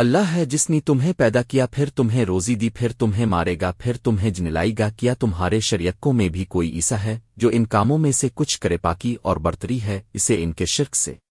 اللہ ہے جس نے تمہیں پیدا کیا، پھر تمہیں روزی دی، پھر تمہیں مارے گا، پھر تمہیں جنلائی گا، کیا تمہارے شریعتوں میں بھی کوئی ایسا ہے جو ان کاموں میں سے کچھ کرے پاکی اور برتری ہے اسے ان کے شرک سے؟